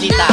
Rosita.